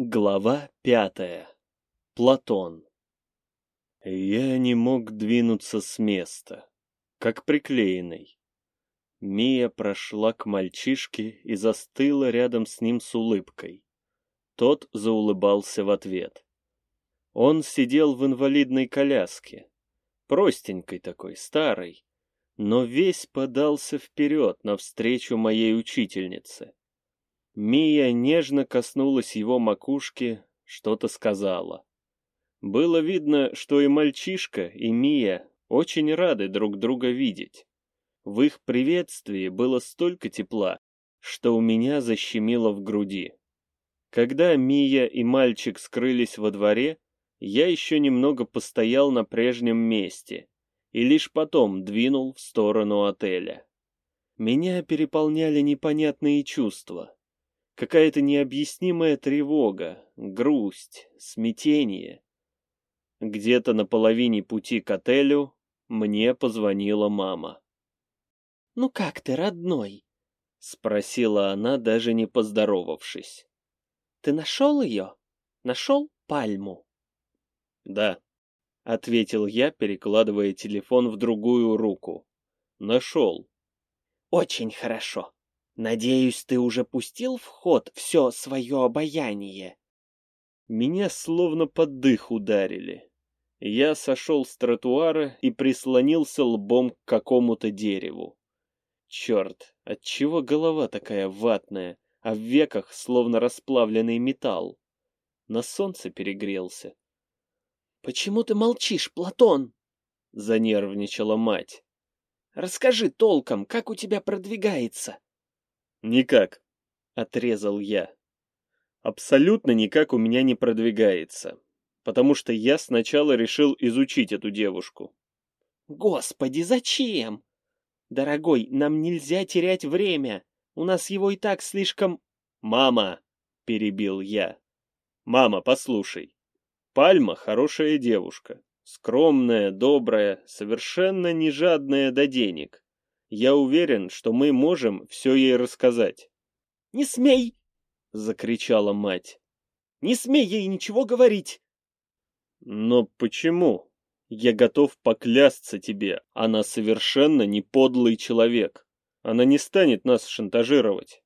Глава пятая. Платон. Я не мог двинуться с места, как приклеенный. Мия прошла к мальчишке и застыла рядом с ним с улыбкой. Тот заулыбался в ответ. Он сидел в инвалидной коляске, простенькой такой, старой, но весь подался вперед навстречу моей учительнице. Мия нежно коснулась его макушки, что-то сказала. Было видно, что и мальчишка, и Мия очень рады друг друга видеть. В их приветствии было столько тепла, что у меня защемило в груди. Когда Мия и мальчик скрылись во дворе, я еще немного постоял на прежнем месте и лишь потом двинул в сторону отеля. Меня переполняли непонятные чувства. Какая-то необъяснимая тревога, грусть, смятение. Где-то на половине пути к отелю мне позвонила мама. «Ну как ты, родной?» — спросила она, даже не поздоровавшись. «Ты нашел ее? Нашел пальму?» «Да», — ответил я, перекладывая телефон в другую руку. «Нашел». «Очень хорошо. Надеюсь, ты уже пустил в ход все свое обаяние?» Меня словно под дых ударили. Я сошел с тротуара и прислонился лбом к какому-то дереву. Черт, отчего голова такая ватная, а в веках словно расплавленный металл? На солнце перегрелся. «Почему ты молчишь, Платон?» — занервничала мать. «Расскажи толком, как у тебя продвигается?» «Никак», — отрезал я. «Абсолютно никак у меня не продвигается, потому что я сначала решил изучить эту девушку». «Господи, зачем? Дорогой, нам нельзя терять время. У нас его и так слишком...» «Мама!» — перебил я. «Мама, послушай. Пальма хорошая девушка, скромная, добрая, совершенно не жадная до денег. Я уверен, что мы можем все ей рассказать. «Не смей!» — закричала мать. «Не смей ей ничего говорить!» «Но почему? Я готов поклясться тебе, она совершенно не подлый человек. Она не станет нас шантажировать».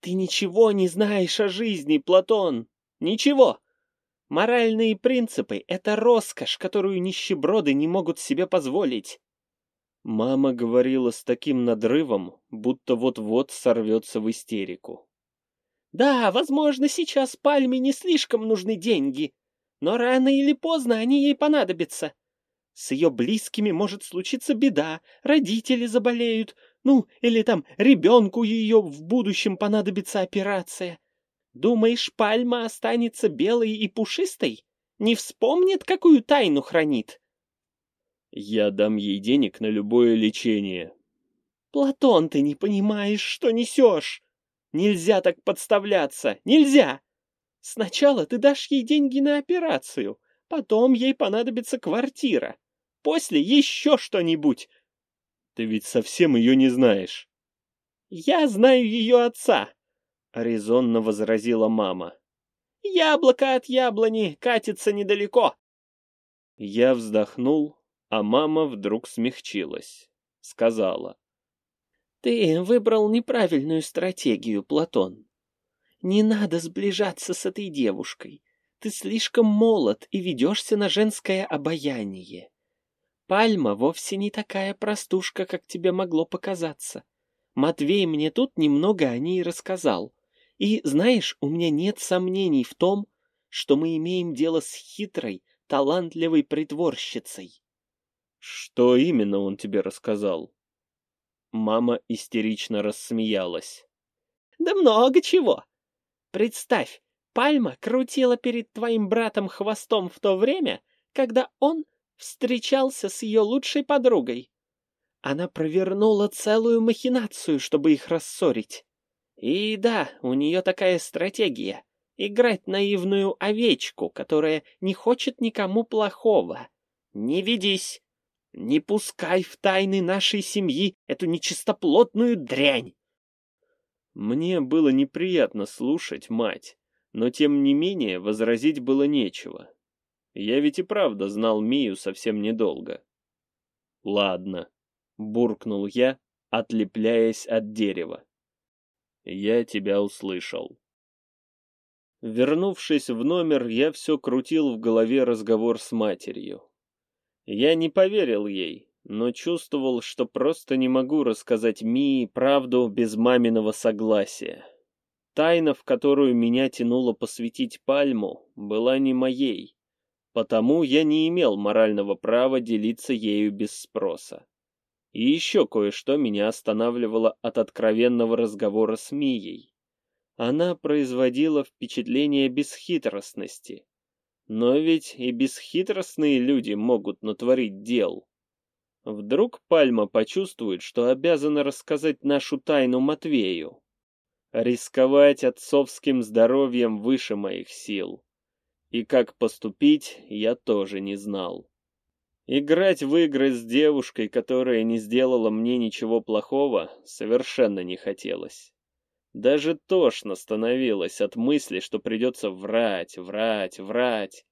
«Ты ничего не знаешь о жизни, Платон! Ничего! Моральные принципы — это роскошь, которую нищеброды не могут себе позволить. Мама говорила с таким надрывом, будто вот-вот сорвется в истерику. «Да, возможно, сейчас Пальме не слишком нужны деньги, но рано или поздно они ей понадобятся. С ее близкими может случиться беда, родители заболеют, ну, или там ребенку ее в будущем понадобится операция. Думаешь, Пальма останется белой и пушистой? Не вспомнит, какую тайну хранит?» Я дам ей денег на любое лечение. Платон, ты не понимаешь, что несешь. Нельзя так подставляться, нельзя. Сначала ты дашь ей деньги на операцию, потом ей понадобится квартира, после еще что-нибудь. Ты ведь совсем ее не знаешь. Я знаю ее отца, — резонно возразила мама. Яблоко от яблони катится недалеко. Я вздохнул а мама вдруг смягчилась. Сказала. «Ты выбрал неправильную стратегию, Платон. Не надо сближаться с этой девушкой. Ты слишком молод и ведешься на женское обаяние. Пальма вовсе не такая простушка, как тебе могло показаться. Матвей мне тут немного о ней рассказал. И, знаешь, у меня нет сомнений в том, что мы имеем дело с хитрой, талантливой притворщицей. Что именно он тебе рассказал? Мама истерично рассмеялась. Да много чего. Представь, Пальма крутила перед твоим братом хвостом в то время, когда он встречался с ее лучшей подругой. Она провернула целую махинацию, чтобы их рассорить. И да, у нее такая стратегия — играть наивную овечку, которая не хочет никому плохого. Не ведись, не пускай в тайны нашей семьи эту нечистоплотную дрянь. Мне было неприятно слушать мать, Но тем не менее возразить было нечего. Я ведь и правда знал Мию совсем недолго. «Ладно», — буркнул я, отлепляясь от дерева. «Я тебя услышал». Вернувшись в номер, я все крутил в голове разговор с матерью. Я не поверил ей, но чувствовал, что просто не могу рассказать Мии правду без маминого согласия. Тайна, в которую меня тянуло посвятить пальму, была не моей. Потому я не имел морального права делиться ею без спроса. И еще кое-что меня останавливало от откровенного разговора с Мией. Она производила впечатление бесхитростности. Но ведь и бесхитростные люди могут натворить дел. Вдруг Пальма почувствует, что обязана рассказать нашу тайну Матвею. Рисковать отцовским здоровьем выше моих сил. И как поступить, я тоже не знал. Играть в игры с девушкой, которая не сделала мне ничего плохого, совершенно не хотелось. Даже тошно становилось от мысли, что придется врать, врать, врать.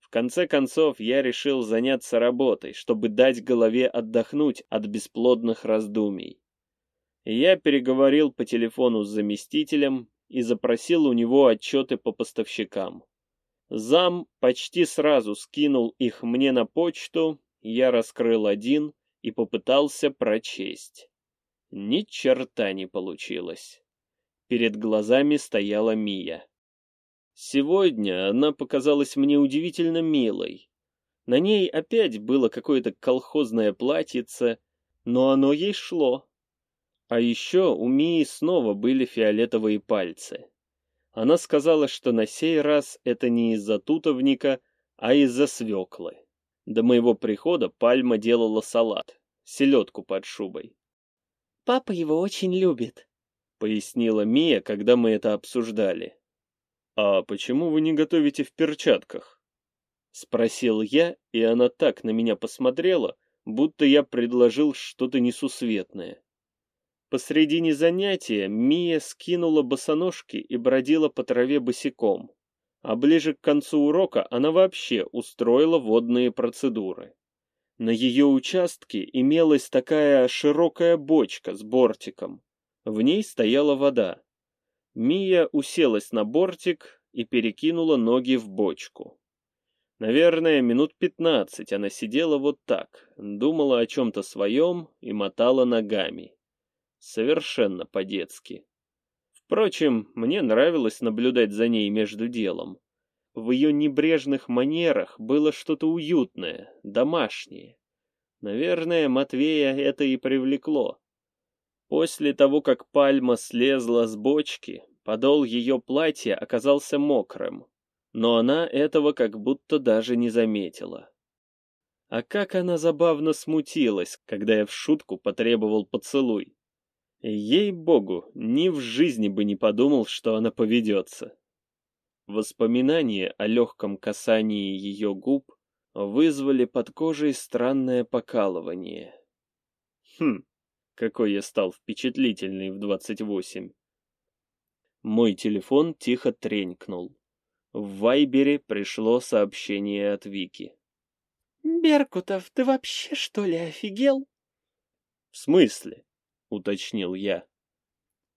В конце концов, я решил заняться работой, чтобы дать голове отдохнуть от бесплодных раздумий. Я переговорил по телефону с заместителем и запросил у него отчеты по поставщикам. Зам почти сразу скинул их мне на почту, я раскрыл один и попытался прочесть. Ни черта не получилось. Перед глазами стояла Мия. Сегодня она показалась мне удивительно милой. На ней опять было какое-то колхозное платьице, но оно ей шло. А еще у Мии снова были фиолетовые пальцы. Она сказала, что на сей раз это не из-за тутовника, а из-за свеклы. До моего прихода Пальма делала салат, селедку под шубой. «Папа его очень любит», — пояснила Мия, когда мы это обсуждали. «А почему вы не готовите в перчатках?» — спросил я, и она так на меня посмотрела, будто я предложил что-то несусветное. Посредине занятия Мия скинула босоножки и бродила по траве босиком. А ближе к концу урока она вообще устроила водные процедуры. На ее участке имелась такая широкая бочка с бортиком. В ней стояла вода. Мия уселась на бортик и перекинула ноги в бочку. Наверное, минут пятнадцать она сидела вот так, думала о чем-то своем и мотала ногами совершенно по-детски. Впрочем, мне нравилось наблюдать за ней между делом. В ее небрежных манерах было что-то уютное, домашнее. Наверное, Матвея это и привлекло. После того, как пальма слезла с бочки, подол ее платья оказался мокрым, но она этого как будто даже не заметила. А как она забавно смутилась, когда я в шутку потребовал поцелуй. Ей-богу, ни в жизни бы не подумал, что она поведется. Воспоминания о легком касании ее губ вызвали под кожей странное покалывание. Хм, какой я стал впечатлительный в двадцать восемь. Мой телефон тихо тренькнул. В Вайбере пришло сообщение от Вики. «Беркутов, ты вообще что ли офигел?» «В смысле?» уточнил я.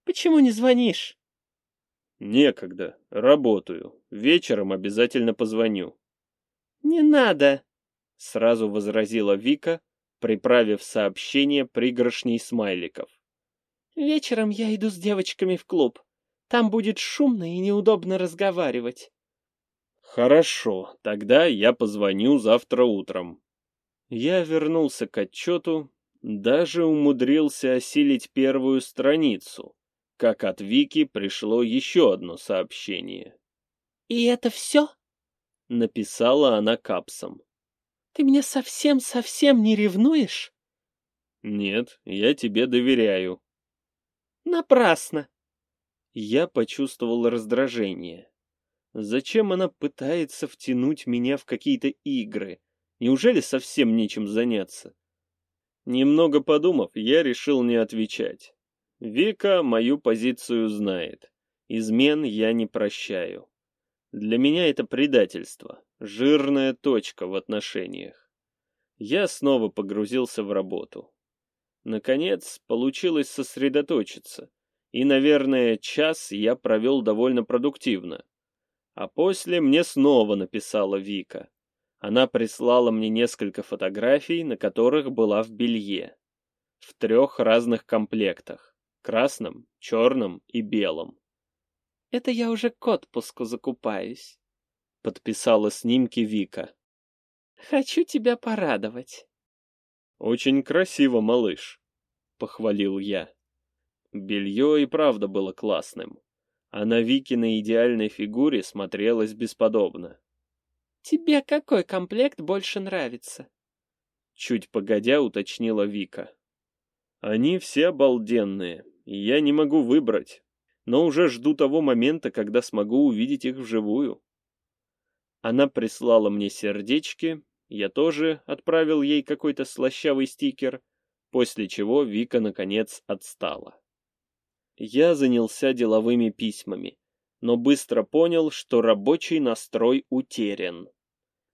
Почему не звонишь? Некогда, работаю. Вечером обязательно позвоню. Не надо, сразу возразила Вика, приправив сообщение пригоршней смайликов. Вечером я иду с девочками в клуб. Там будет шумно и неудобно разговаривать. Хорошо, тогда я позвоню завтра утром. Я вернулся к отчету даже умудрился осилить первую страницу, как от Вики пришло еще одно сообщение. «И это все?» — написала она капсом. «Ты меня совсем-совсем не ревнуешь?» «Нет, я тебе доверяю». «Напрасно!» Я почувствовал раздражение. Зачем она пытается втянуть меня в какие-то игры? Неужели совсем нечем заняться? Немного подумав, я решил не отвечать. Вика мою позицию знает. Измен я не прощаю. Для меня это предательство, жирная точка в отношениях. Я снова погрузился в работу. Наконец, получилось сосредоточиться, и, наверное, час я провел довольно продуктивно. А после мне снова написала Вика. Она прислала мне несколько фотографий, на которых была в белье. В трех разных комплектах. Красном, черном и белом. «Это я уже к отпуску закупаюсь», — подписала снимки Вика. «Хочу тебя порадовать». «Очень красиво, малыш», — похвалил я. Белье и правда было классным, а на Викиной идеальной фигуре смотрелось бесподобно. «Тебе какой комплект больше нравится?» Чуть погодя уточнила Вика. «Они все обалденные, и я не могу выбрать, но уже жду того момента, когда смогу увидеть их вживую». Она прислала мне сердечки, я тоже отправил ей какой-то слащавый стикер, после чего Вика наконец отстала. Я занялся деловыми письмами, но быстро понял, что рабочий настрой утерян.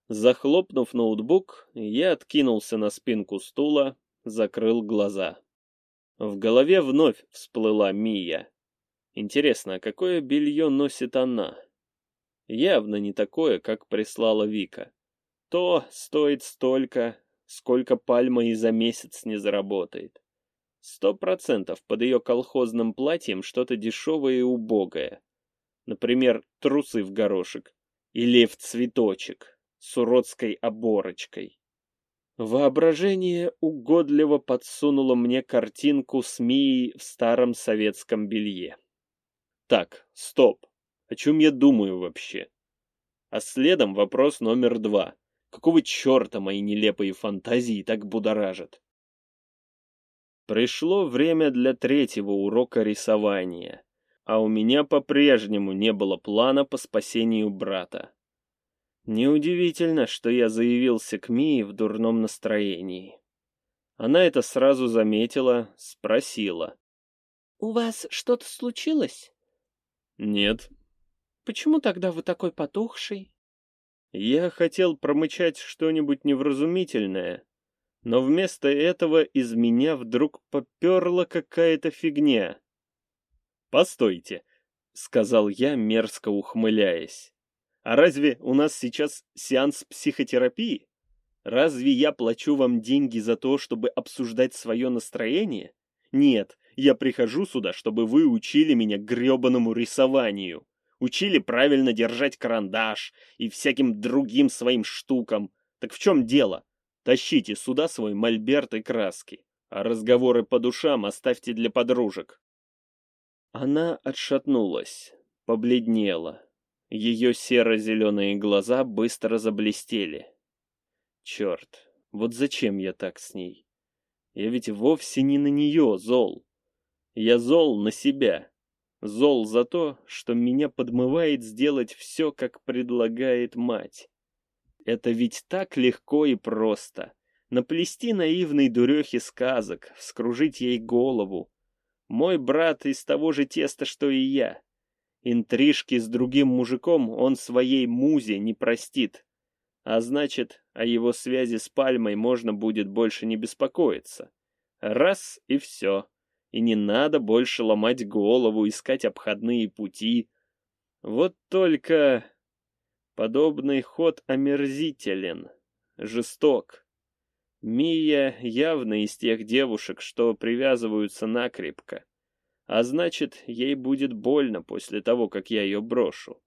Захлопнув ноутбук, я откинулся на спинку стула, закрыл глаза. В голове вновь всплыла Мия. Интересно, какое белье носит она? Явно не такое, как прислала Вика. То стоит столько, сколько пальма и за месяц не заработает. Сто процентов под ее колхозным платьем что-то дешевое и убогое. Например, трусы в горошек или в цветочек с уродской оборочкой. Воображение угодливо подсунуло мне картинку с Мией в старом советском белье. Так, стоп. О чем я думаю вообще? А следом вопрос номер два. Какого черта мои нелепые фантазии так будоражат? Пришло время для третьего урока рисования, а у меня по-прежнему не было плана по спасению брата. Неудивительно, что я заявился к Мии в дурном настроении. Она это сразу заметила, спросила. «У вас что-то случилось?» «Нет». «Почему тогда вы такой потухший?» Я хотел промычать что-нибудь невразумительное, но вместо этого из меня вдруг поперла какая-то фигня. «Постойте», — сказал я, мерзко ухмыляясь. «А разве у нас сейчас сеанс психотерапии? Разве я плачу вам деньги за то, чтобы обсуждать свое настроение? Нет, я прихожу сюда, чтобы вы учили меня гребаному рисованию, учили правильно держать карандаш и всяким другим своим штукам. Так в чем дело?» Тащите сюда свой мольберт и краски, а разговоры по душам оставьте для подружек. Она отшатнулась, побледнела. Ее серо-зеленые глаза быстро заблестели. Черт, вот зачем я так с ней? Я ведь вовсе не на нее зол. Я зол на себя. Зол за то, что меня подмывает сделать все, как предлагает мать. Это ведь так легко и просто. Наплести наивной дурехе сказок, вскружить ей голову. Мой брат из того же теста, что и я. Интрижки с другим мужиком он своей музе не простит. А значит, о его связи с Пальмой можно будет больше не беспокоиться. Раз и все. И не надо больше ломать голову, искать обходные пути. Вот только... Подобный ход омерзителен, жесток. Мия явно из тех девушек, что привязываются накрепко. А значит, ей будет больно после того, как я ее брошу.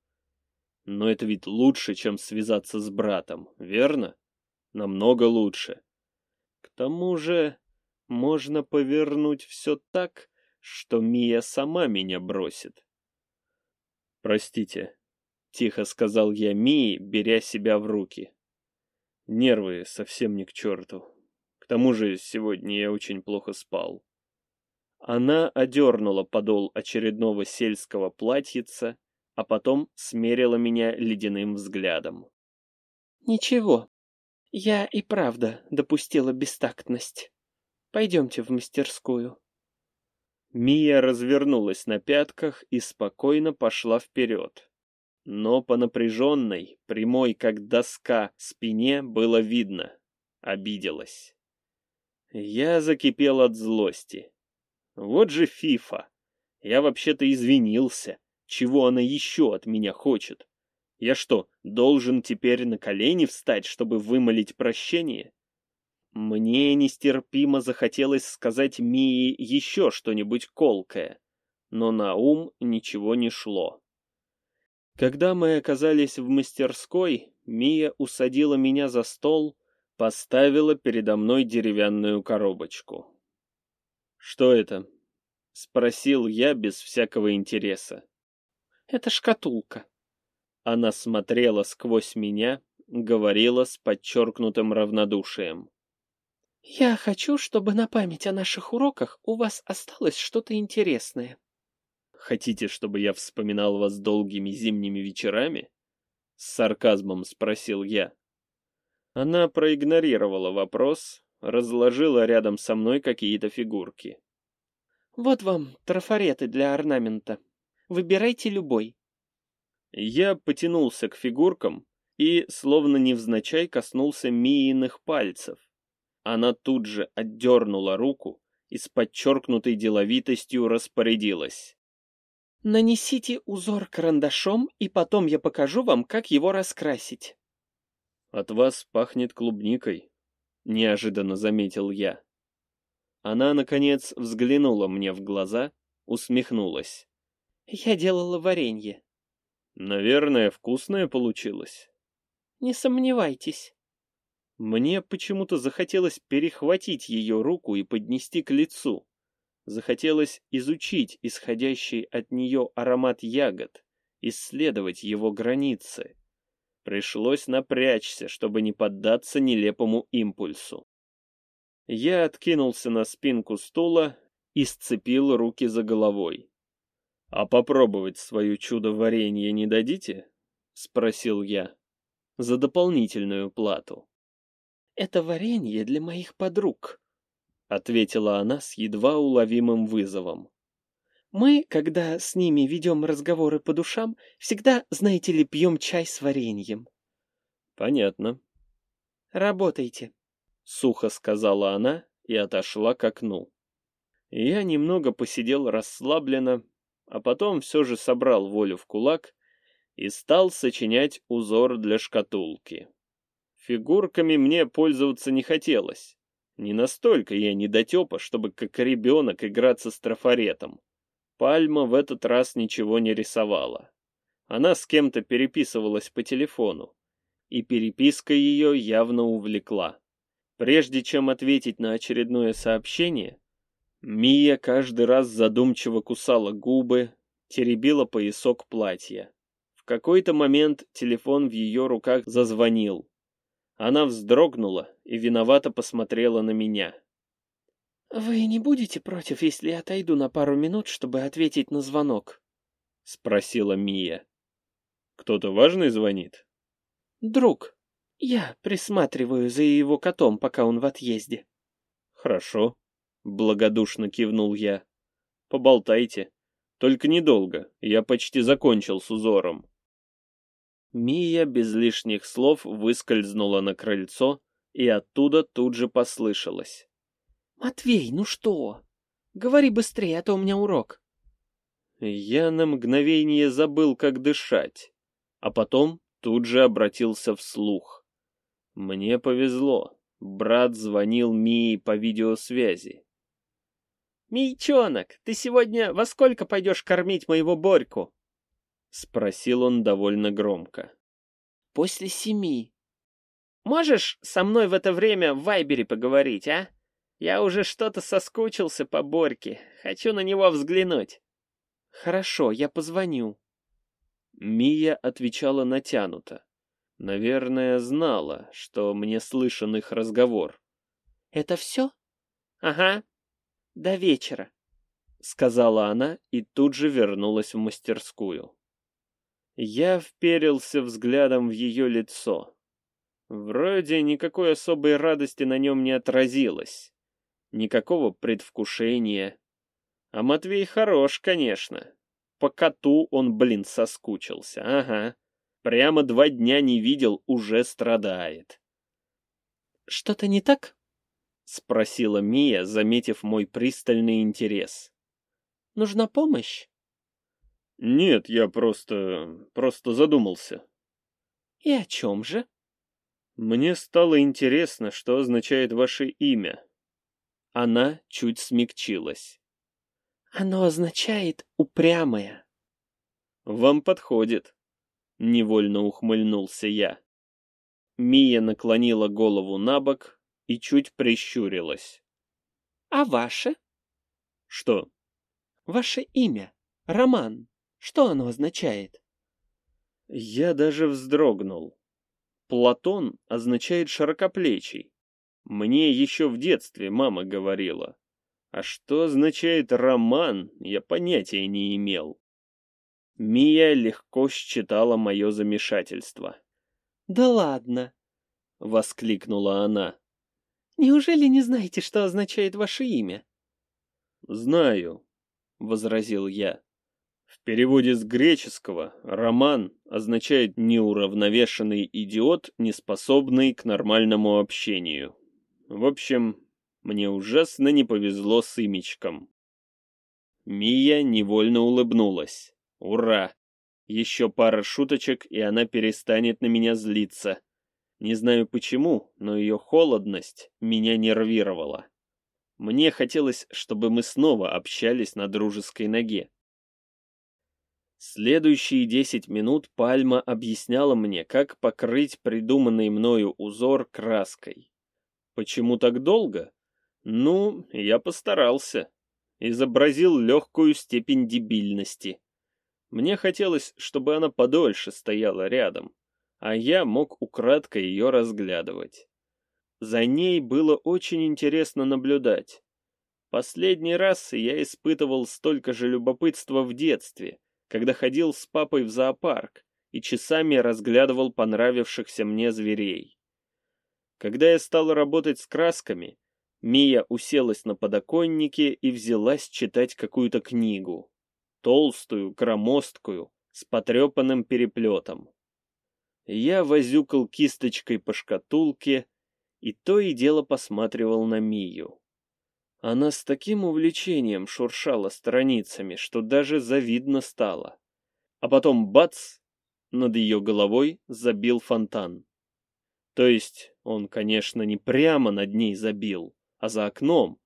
Но это ведь лучше, чем связаться с братом, верно? Намного лучше. К тому же, можно повернуть все так, что Мия сама меня бросит. Простите, Тихо сказал я Мии, беря себя в руки. Нервы совсем не к черту. К тому же сегодня я очень плохо спал. Она одернула подол очередного сельского платьица, а потом смерила меня ледяным взглядом. «Ничего, я и правда допустила бестактность. Пойдемте в мастерскую». Мия развернулась на пятках и спокойно пошла вперед. но по напряженной, прямой как доска, спине было видно. Обиделась. Я закипел от злости. Вот же Фифа. Я вообще-то извинился. Чего она еще от меня хочет? Я что, должен теперь на колени встать, чтобы вымолить прощение? Мне нестерпимо захотелось сказать Мии еще что-нибудь колкое, но на ум ничего не шло. Когда мы оказались в мастерской, Мия усадила меня за стол, поставила передо мной деревянную коробочку. «Что это?» — спросил я без всякого интереса. «Это шкатулка». Она смотрела сквозь меня, говорила с подчеркнутым равнодушием. «Я хочу, чтобы на память о наших уроках у вас осталось что-то интересное». Хотите, чтобы я вспоминал вас долгими зимними вечерами? С сарказмом спросил я. Она проигнорировала вопрос, разложила рядом со мной какие-то фигурки. Вот вам трафареты для орнамента. Выбирайте любой. Я потянулся к фигуркам и, словно невзначай, коснулся Мииных пальцев. Она тут же отдернула руку и с подчеркнутой деловитостью распорядилась. Нанесите узор карандашом, и потом я покажу вам, как его раскрасить. От вас пахнет клубникой, неожиданно заметил я. Она, наконец, взглянула мне в глаза, усмехнулась. Я делала варенье. Наверное, вкусное получилось. Не сомневайтесь. Мне почему-то захотелось перехватить ее руку и поднести к лицу. Захотелось изучить исходящий от нее аромат ягод, исследовать его границы. Пришлось напрячься, чтобы не поддаться нелепому импульсу. Я откинулся на спинку стула и сцепил руки за головой. «А попробовать свое чудо-варенье не дадите?» — спросил я. «За дополнительную плату». «Это варенье для моих подруг», — ответила она с едва уловимым вызовом. «Мы, когда с ними ведем разговоры по душам, всегда, знаете ли, пьем чай с вареньем». «Понятно». «Работайте», — сухо сказала она и отошла к окну. Я немного посидел расслабленно, а потом все же собрал волю в кулак и стал сочинять узор для шкатулки. Фигурками мне пользоваться не хотелось. Не настолько я недотепа, чтобы как ребенок играться с трафаретом. Пальма в этот раз ничего не рисовала. Она с кем-то переписывалась по телефону, и переписка ее явно увлекла. Прежде чем ответить на очередное сообщение, Мия каждый раз задумчиво кусала губы, теребила поясок платья. В какой-то момент телефон в ее руках зазвонил. Она вздрогнула и виновато посмотрела на меня. «Вы не будете против, если я отойду на пару минут, чтобы ответить на звонок?» — спросила Мия. «Кто-то важный звонит?» «Друг. Я присматриваю за его котом, пока он в отъезде». «Хорошо», — благодушно кивнул я. «Поболтайте. Только недолго. Я почти закончил с узором». Мия без лишних слов выскользнула на крыльцо, и оттуда тут же послышалось. «Матвей, ну что? Говори быстрее, а то у меня урок». Я на мгновение забыл, как дышать, а потом тут же обратился вслух. Мне повезло. Брат звонил Мии по видеосвязи. «Мийчонок, ты сегодня во сколько пойдешь кормить моего Борьку?» — спросил он довольно громко. «После семи». «Можешь со мной в это время в Вайбере поговорить, а? Я уже что-то соскучился по Борьке. Хочу на него взглянуть». «Хорошо, я позвоню». Мия отвечала натянуто. Наверное, знала, что мне слышен их разговор. «Это все?» «Ага. До вечера», — сказала она и тут же вернулась в мастерскую. Я вперился взглядом в ее лицо. Вроде никакой особой радости на нем не отразилось. Никакого предвкушения. А Матвей хорош, конечно. по коту он, блин, соскучился. Ага. Прямо два дня не видел, уже страдает. «Что-то не так?» — спросила Мия, заметив мой пристальный интерес. «Нужна помощь?» «Нет, я просто... просто задумался». «И о чем же?» «Мне стало интересно, что означает ваше имя». Она чуть смягчилась. «Оно означает «упрямая». «Вам подходит», — невольно ухмыльнулся я. Мия наклонила голову на бок и чуть прищурилась. «А ваше?» «Что?» «Ваше имя. Роман. Что оно означает?» Я даже вздрогнул. Платон означает широкоплечий. Мне еще в детстве мама говорила. А что означает роман, я понятия не имел. Мия легко считала мое замешательство. «Да ладно!» — воскликнула она. «Неужели не знаете, что означает ваше имя?» «Знаю», — возразил я. В переводе с греческого «роман» означает «неуравновешенный идиот, неспособный к нормальному общению». В общем, мне ужасно не повезло с имечком. Мия невольно улыбнулась. Ура! Еще пара шуточек, и она перестанет на меня злиться. Не знаю почему, но ее холодность меня нервировала. Мне хотелось, чтобы мы снова общались на дружеской ноге. Следующие десять минут Пальма объясняла мне, как покрыть придуманный мною узор краской. Почему так долго? Ну, я постарался. Изобразил легкую степень дебильности. Мне хотелось, чтобы она подольше стояла рядом, а я мог украдкой ее разглядывать. За ней было очень интересно наблюдать. Последний раз я испытывал столько же любопытства в детстве, когда ходил с папой в зоопарк и часами разглядывал понравившихся мне зверей. Когда я стал работать с красками, Мия уселась на подоконнике и взялась читать какую-то книгу. Толстую, громоздкую, с потрепанным переплетом. Я возюкал кисточкой по шкатулке и то и дело посматривал на Мию. Она с таким увлечением шуршала страницами, что даже завидно стало. А потом бац! Над ее головой забил фонтан. То есть он, конечно, не прямо над ней забил, а за окном,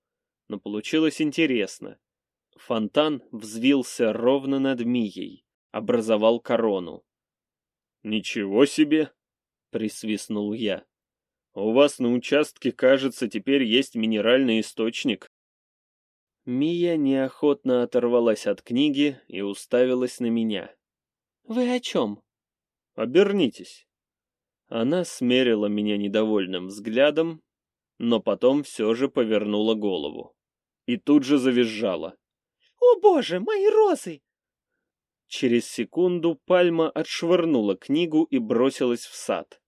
но получилось интересно. Фонтан взвился ровно над Мией, образовал корону. «Ничего себе!» — присвистнул я. У вас на участке, кажется, теперь есть минеральный источник. Мия неохотно оторвалась от книги и уставилась на меня. «Вы о чем?» «Обернитесь». Она смерила меня недовольным взглядом, но потом все же повернула голову. И тут же завизжала. «О боже, мои розы!» Через секунду Пальма отшвырнула книгу и бросилась в сад.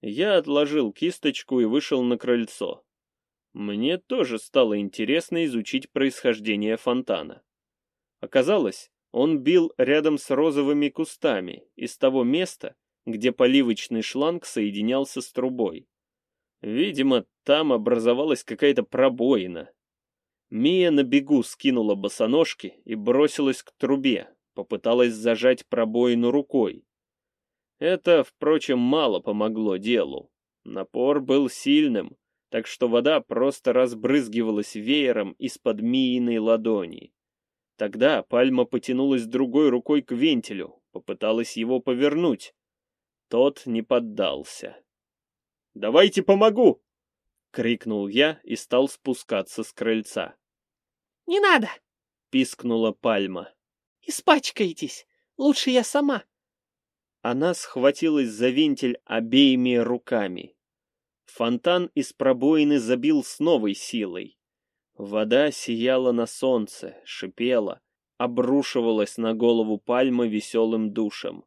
Я отложил кисточку и вышел на крыльцо. Мне тоже стало интересно изучить происхождение фонтана. Оказалось, он бил рядом с розовыми кустами, из того места, где поливочный шланг соединялся с трубой. Видимо, там образовалась какая-то пробоина. Мия на бегу скинула босоножки и бросилась к трубе, попыталась зажать пробоину рукой. Это, впрочем, мало помогло делу. Напор был сильным, так что вода просто разбрызгивалась веером из-под Мииной ладони. Тогда пальма потянулась другой рукой к вентилю, попыталась его повернуть. Тот не поддался. «Давайте помогу!» — крикнул я и стал спускаться с крыльца. «Не надо!» — пискнула пальма. «Испачкаетесь! Лучше я сама!» Она схватилась за вентиль обеими руками. Фонтан из пробоины забил с новой силой. Вода сияла на солнце, шипела, обрушивалась на голову пальмы веселым душем.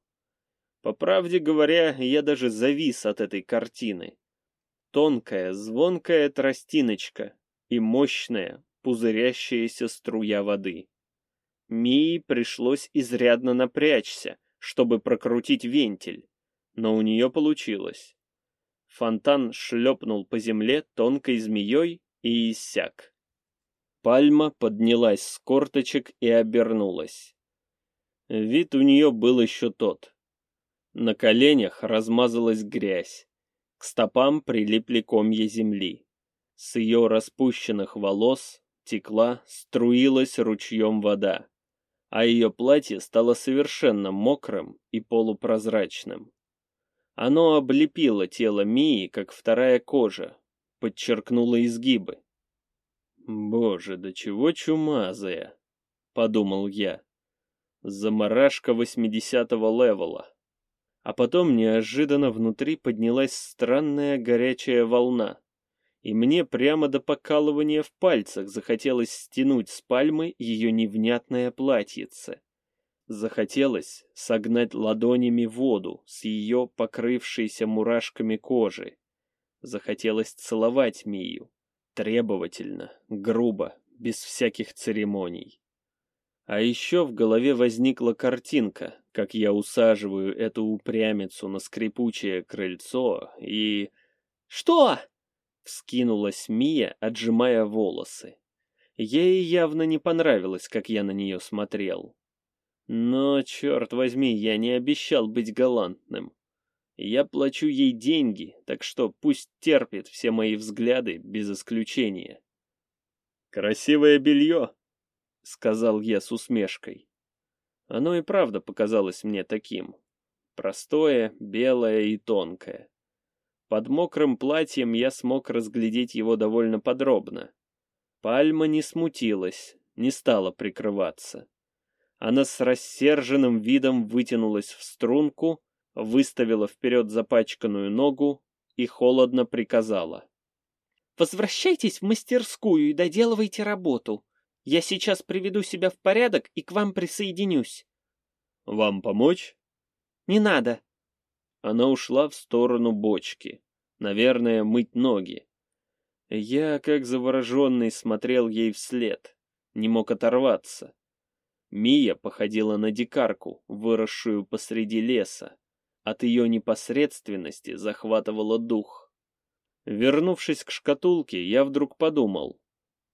По правде говоря, я даже завис от этой картины. Тонкая, звонкая тростиночка и мощная, пузырящаяся струя воды. Мии пришлось изрядно напрячься, чтобы прокрутить вентиль, но у нее получилось. Фонтан шлепнул по земле тонкой змеей и иссяк. Пальма поднялась с корточек и обернулась. Вид у нее был еще тот. На коленях размазалась грязь. К стопам прилипли комья земли. С ее распущенных волос текла, струилась ручьем вода, а ее платье стало совершенно мокрым и полупрозрачным. Оно облепило тело Мии, как вторая кожа, подчеркнуло изгибы. «Боже, до чего чумазая!» — подумал я. «Заморашка восьмидесятого левела». А потом неожиданно внутри поднялась странная горячая волна, и мне прямо до покалывания в пальцах захотелось стянуть с пальмы ее невнятное платьице. Захотелось согнать ладонями воду с ее покрывшейся мурашками кожи. Захотелось целовать Мию. Требовательно, грубо, без всяких церемоний. А еще в голове возникла картинка, как я усаживаю эту упрямицу на скрипучее крыльцо и... «Что?» — вскинулась Мия, отжимая волосы. Ей явно не понравилось, как я на нее смотрел. Но, черт возьми, я не обещал быть галантным. Я плачу ей деньги, так что пусть терпит все мои взгляды без исключения. «Красивое белье», — сказал я с усмешкой. Оно и правда показалось мне таким. Простое, белое и тонкое. Под мокрым платьем я смог разглядеть его довольно подробно. Пальма не смутилась, не стала прикрываться. Она с рассерженным видом вытянулась в струнку, выставила вперед запачканную ногу и холодно приказала. «Возвращайтесь в мастерскую и доделывайте работу. Я сейчас приведу себя в порядок и к вам присоединюсь». «Вам помочь?» «Не надо». Она ушла в сторону бочки. Наверное, мыть ноги. Я, как завороженный, смотрел ей вслед. Не мог оторваться. Мия походила на дикарку, выросшую посреди леса. От ее непосредственности захватывало дух. Вернувшись к шкатулке, я вдруг подумал.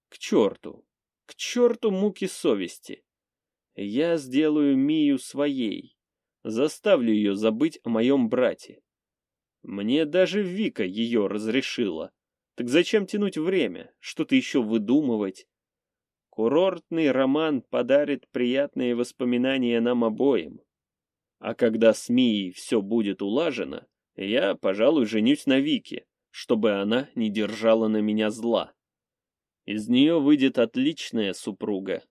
К черту! К черту муки совести! Я сделаю Мию своей. Заставлю ее забыть о моем брате. Мне даже Вика ее разрешила. Так зачем тянуть время, что-то еще выдумывать? Курортный роман подарит приятные воспоминания нам обоим. А когда с Мией все будет улажено, я, пожалуй, женюсь на Вике, чтобы она не держала на меня зла. Из нее выйдет отличная супруга,